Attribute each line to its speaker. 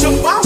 Speaker 1: Trong bao